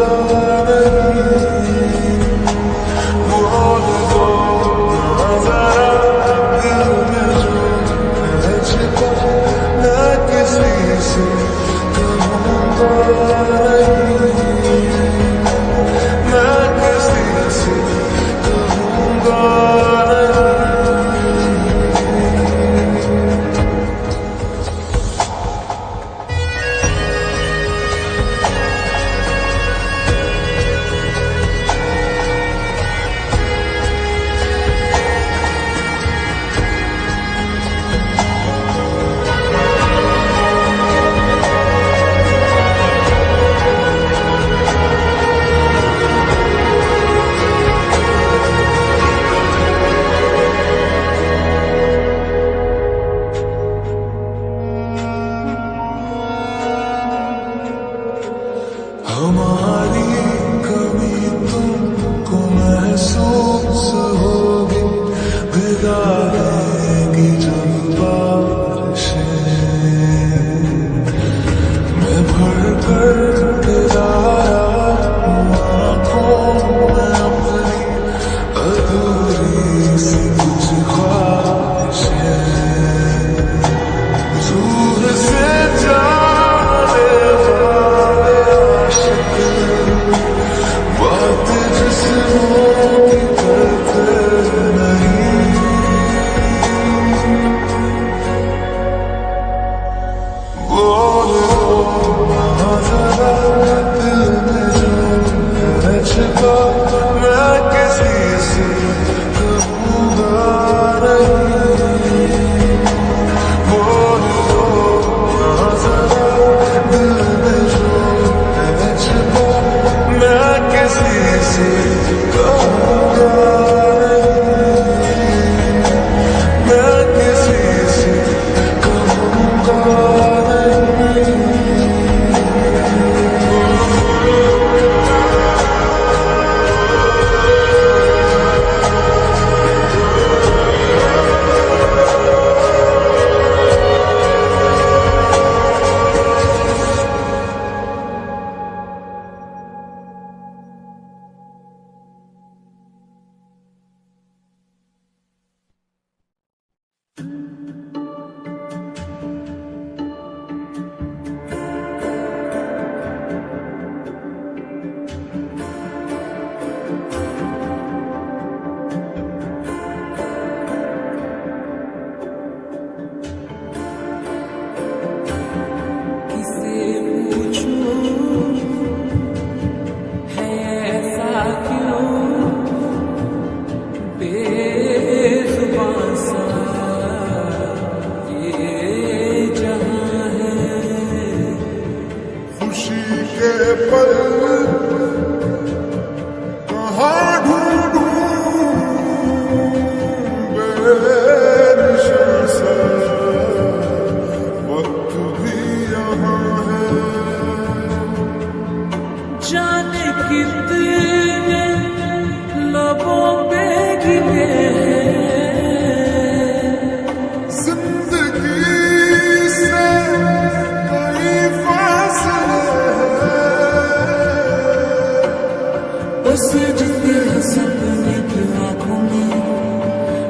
love.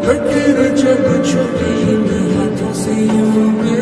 लकीर जब छुपी हाथों से यूँ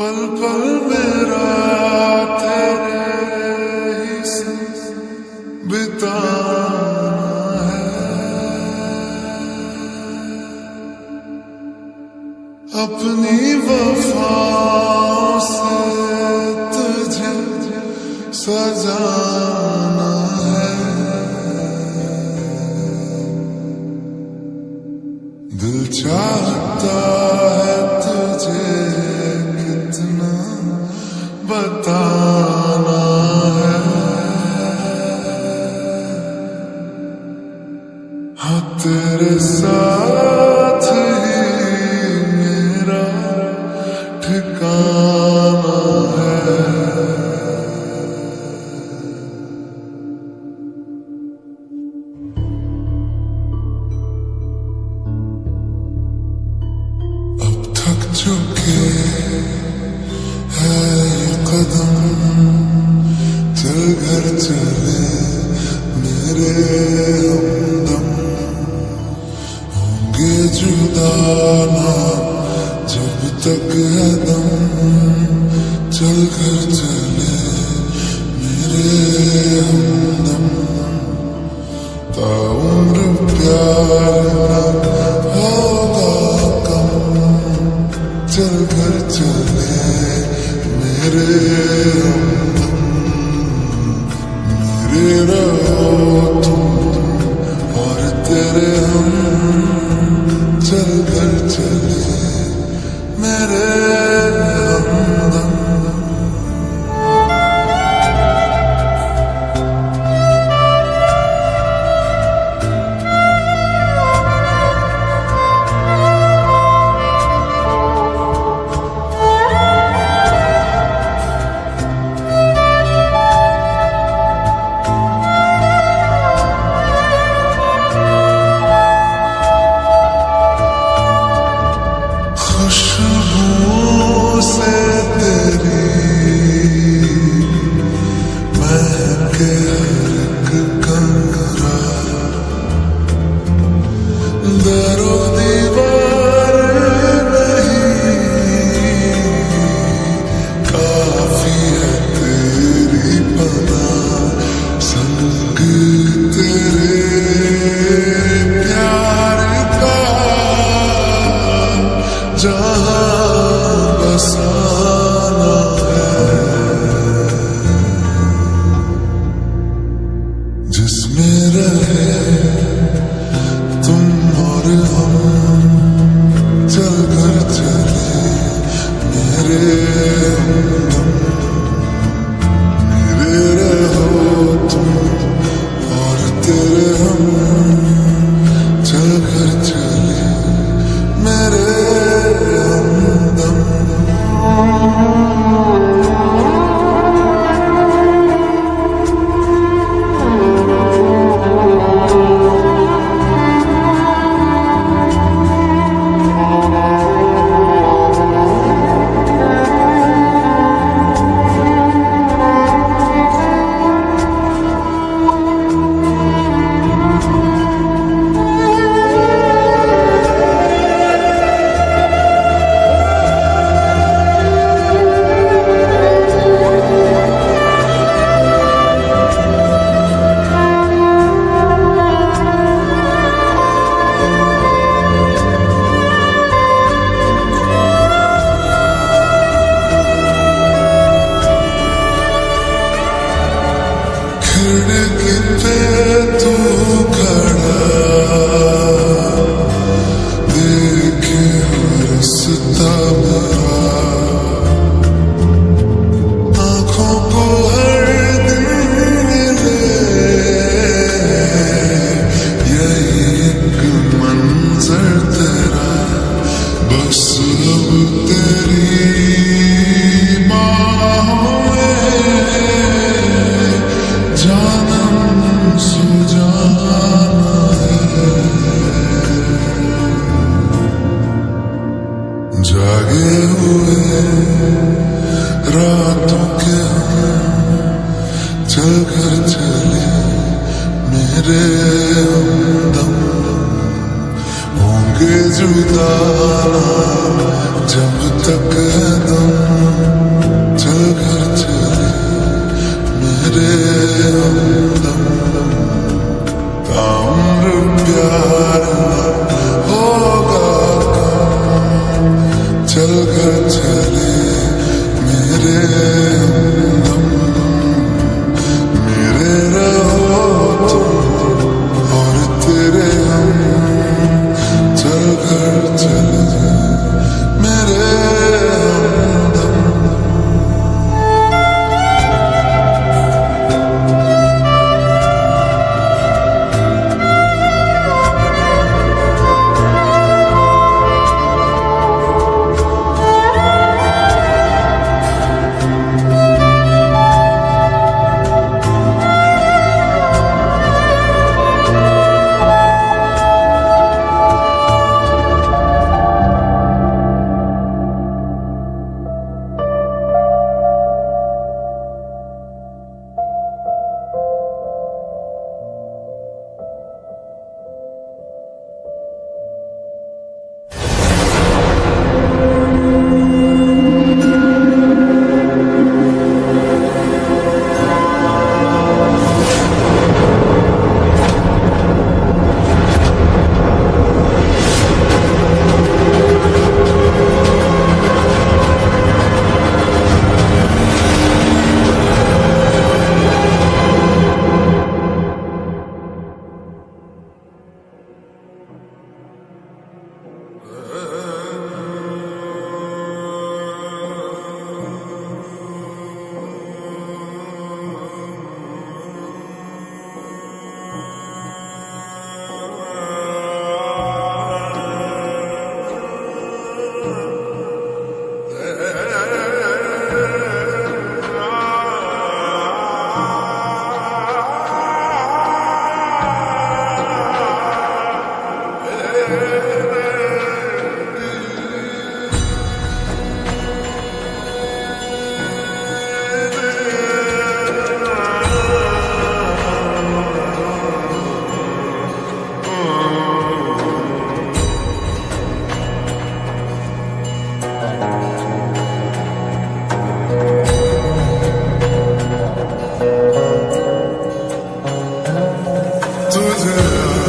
पल पल मेरा Louisiana.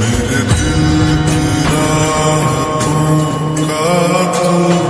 मेरे दिल की रातों का तू